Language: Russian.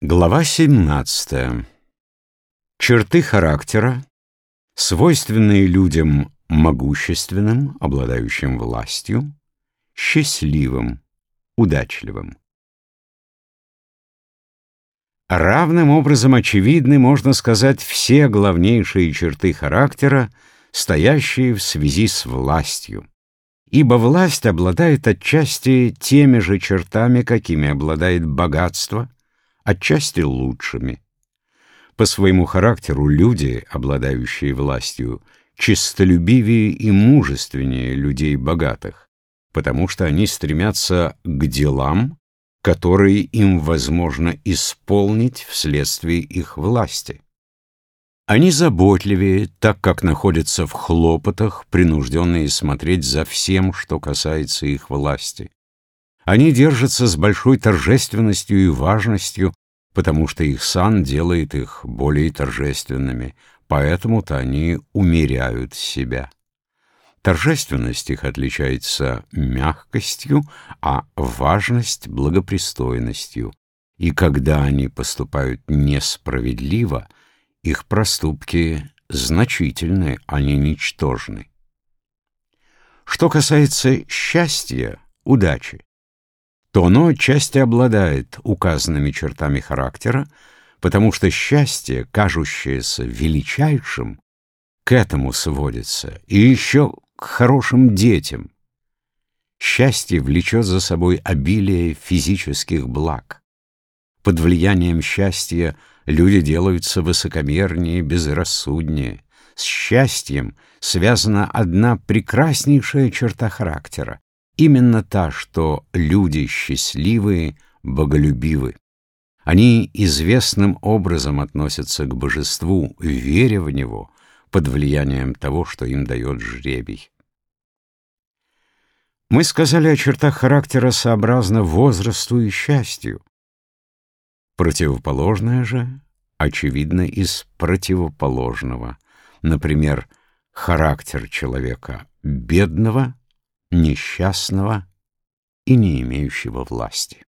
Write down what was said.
Глава 17. Черты характера, свойственные людям могущественным, обладающим властью, счастливым, удачливым. Равным образом очевидны, можно сказать, все главнейшие черты характера, стоящие в связи с властью. Ибо власть обладает отчасти теми же чертами, какими обладает богатство – отчасти лучшими. По своему характеру люди, обладающие властью, честолюбивее и мужественнее людей богатых, потому что они стремятся к делам, которые им возможно исполнить вследствие их власти. Они заботливее, так как находятся в хлопотах, принужденные смотреть за всем, что касается их власти. Они держатся с большой торжественностью и важностью, потому что их сан делает их более торжественными, поэтому-то они умеряют себя. Торжественность их отличается мягкостью, а важность — благопристойностью. И когда они поступают несправедливо, их проступки значительны, не ничтожны. Что касается счастья, удачи, то оно отчасти обладает указанными чертами характера, потому что счастье, кажущееся величайшим, к этому сводится, и еще к хорошим детям. Счастье влечет за собой обилие физических благ. Под влиянием счастья люди делаются высокомернее, безрассуднее. С счастьем связана одна прекраснейшая черта характера именно та, что люди счастливые, боголюбивы. Они известным образом относятся к божеству, веря в него, под влиянием того, что им дает жребий. Мы сказали о чертах характера сообразно возрасту и счастью. Противоположное же, очевидно, из противоположного. Например, характер человека бедного несчастного и не имеющего власти.